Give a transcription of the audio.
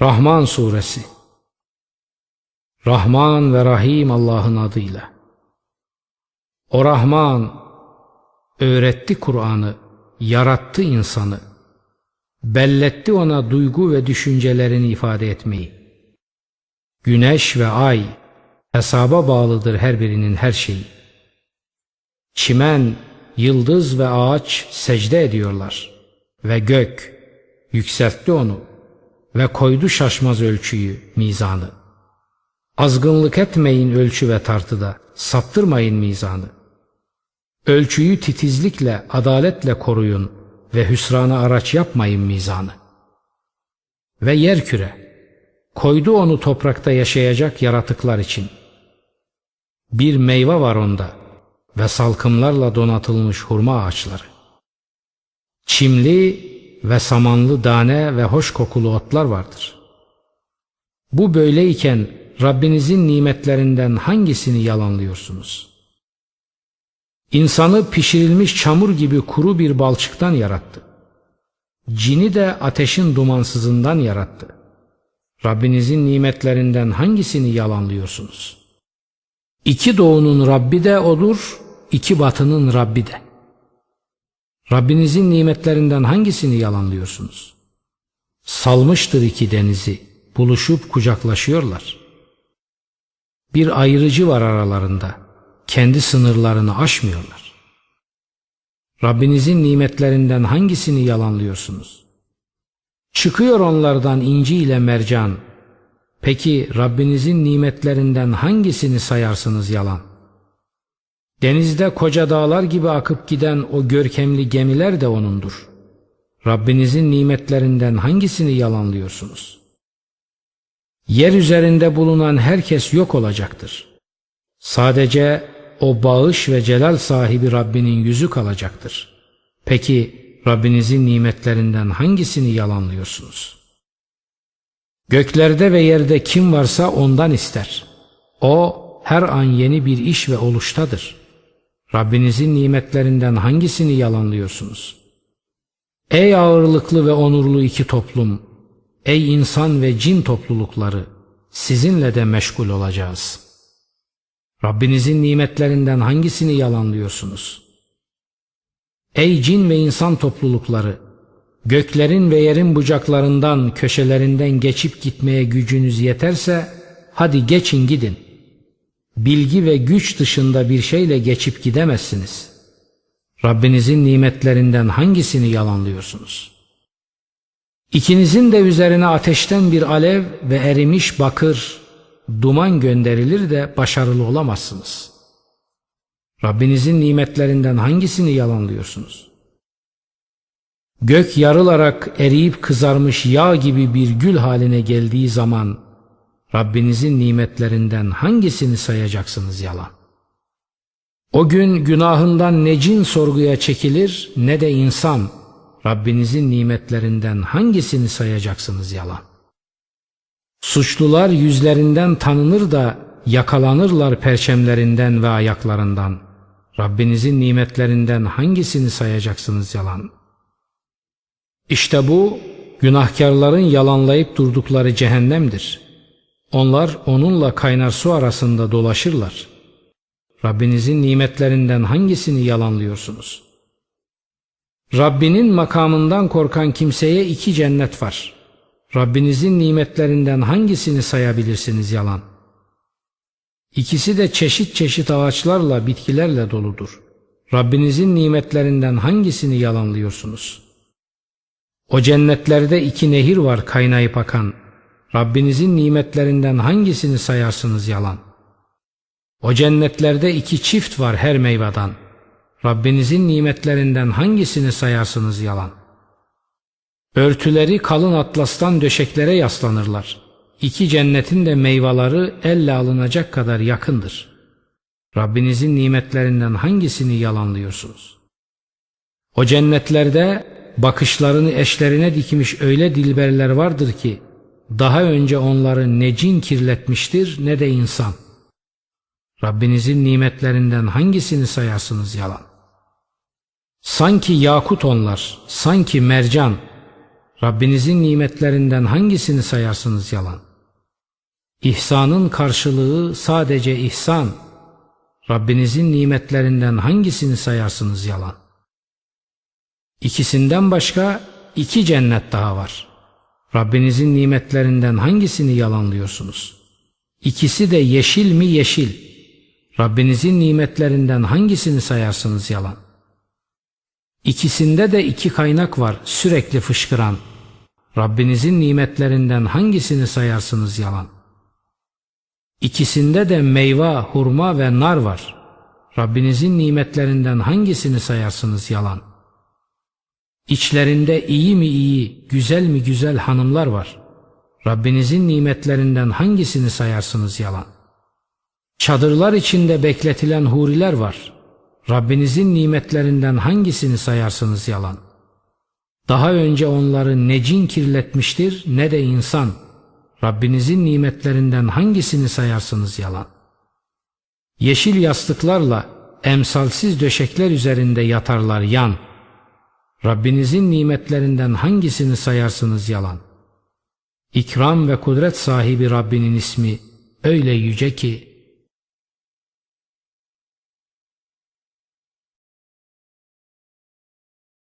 Rahman Suresi Rahman ve Rahim Allah'ın adıyla. O Rahman öğretti Kur'an'ı, yarattı insanı, belletti ona duygu ve düşüncelerini ifade etmeyi. Güneş ve ay hesaba bağlıdır her birinin her şeyi. Çimen, yıldız ve ağaç secde ediyorlar ve gök yükseltti onu ve koydu şaşmaz ölçüyü, mizanı. Azgınlık etmeyin ölçü ve tartıda, saptırmayın mizanı. Ölçüyü titizlikle, adaletle koruyun ve hüsrana araç yapmayın mizanı. Ve yer küre, koydu onu toprakta yaşayacak yaratıklar için. Bir meyve var onda ve salkımlarla donatılmış hurma ağaçları. Çimli ve samanlı tane ve hoş kokulu otlar vardır. Bu böyleyken Rabbinizin nimetlerinden hangisini yalanlıyorsunuz? İnsanı pişirilmiş çamur gibi kuru bir balçıktan yarattı. Cini de ateşin dumansızından yarattı. Rabbinizin nimetlerinden hangisini yalanlıyorsunuz? İki doğunun Rabbi de odur, iki batının Rabbi de. Rabbinizin nimetlerinden hangisini yalanlıyorsunuz? Salmıştır iki denizi, buluşup kucaklaşıyorlar. Bir ayrıcı var aralarında, kendi sınırlarını aşmıyorlar. Rabbinizin nimetlerinden hangisini yalanlıyorsunuz? Çıkıyor onlardan inci ile mercan. Peki Rabbinizin nimetlerinden hangisini sayarsınız yalan? Denizde koca dağlar gibi akıp giden o görkemli gemiler de O'nundur. Rabbinizin nimetlerinden hangisini yalanlıyorsunuz? Yer üzerinde bulunan herkes yok olacaktır. Sadece o bağış ve celal sahibi Rabbinin yüzü kalacaktır. Peki Rabbinizin nimetlerinden hangisini yalanlıyorsunuz? Göklerde ve yerde kim varsa ondan ister. O her an yeni bir iş ve oluştadır.'' Rabbinizin nimetlerinden hangisini yalanlıyorsunuz? Ey ağırlıklı ve onurlu iki toplum, ey insan ve cin toplulukları, sizinle de meşgul olacağız. Rabbinizin nimetlerinden hangisini yalanlıyorsunuz? Ey cin ve insan toplulukları, göklerin ve yerin bucaklarından, köşelerinden geçip gitmeye gücünüz yeterse, hadi geçin gidin bilgi ve güç dışında bir şeyle geçip gidemezsiniz. Rabbinizin nimetlerinden hangisini yalanlıyorsunuz? İkinizin de üzerine ateşten bir alev ve erimiş bakır, duman gönderilir de başarılı olamazsınız. Rabbinizin nimetlerinden hangisini yalanlıyorsunuz? Gök yarılarak eriyip kızarmış yağ gibi bir gül haline geldiği zaman Rabbinizin nimetlerinden hangisini sayacaksınız yalan? O gün günahından ne cin sorguya çekilir ne de insan Rabbinizin nimetlerinden hangisini sayacaksınız yalan? Suçlular yüzlerinden tanınır da yakalanırlar perçemlerinden ve ayaklarından. Rabbinizin nimetlerinden hangisini sayacaksınız yalan? İşte bu günahkarların yalanlayıp durdukları cehennemdir.'' Onlar onunla kaynar su arasında dolaşırlar. Rabbinizin nimetlerinden hangisini yalanlıyorsunuz? Rabbinin makamından korkan kimseye iki cennet var. Rabbinizin nimetlerinden hangisini sayabilirsiniz yalan? İkisi de çeşit çeşit ağaçlarla, bitkilerle doludur. Rabbinizin nimetlerinden hangisini yalanlıyorsunuz? O cennetlerde iki nehir var kaynayıp akan. Rabbinizin nimetlerinden hangisini sayarsınız yalan? O cennetlerde iki çift var her meyveden. Rabbinizin nimetlerinden hangisini sayarsınız yalan? Örtüleri kalın atlastan döşeklere yaslanırlar. İki cennetin de meyveleri elle alınacak kadar yakındır. Rabbinizin nimetlerinden hangisini yalanlıyorsunuz? O cennetlerde bakışlarını eşlerine dikmiş öyle dilberler vardır ki daha önce onları ne cin kirletmiştir ne de insan. Rabbinizin nimetlerinden hangisini sayarsınız yalan? Sanki yakut onlar, sanki mercan. Rabbinizin nimetlerinden hangisini sayarsınız yalan? İhsanın karşılığı sadece ihsan. Rabbinizin nimetlerinden hangisini sayarsınız yalan? İkisinden başka iki cennet daha var. Rabbinizin nimetlerinden hangisini yalanlıyorsunuz? İkisi de yeşil mi yeşil? Rabbinizin nimetlerinden hangisini sayarsınız yalan? İkisinde de iki kaynak var sürekli fışkıran. Rabbinizin nimetlerinden hangisini sayarsınız yalan? İkisinde de meyve, hurma ve nar var. Rabbinizin nimetlerinden hangisini sayarsınız yalan? İçlerinde iyi mi iyi, güzel mi güzel hanımlar var. Rabbinizin nimetlerinden hangisini sayarsınız yalan? Çadırlar içinde bekletilen huriler var. Rabbinizin nimetlerinden hangisini sayarsınız yalan? Daha önce onları ne cin kirletmiştir ne de insan. Rabbinizin nimetlerinden hangisini sayarsınız yalan? Yeşil yastıklarla emsalsiz döşekler üzerinde yatarlar yan. Rabbinizin nimetlerinden hangisini sayarsınız yalan? İkram ve kudret sahibi Rabbinin ismi öyle yüce ki